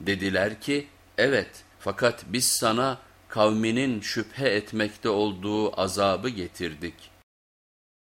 Dediler ki evet fakat biz sana kavminin şüphe etmekte olduğu azabı getirdik.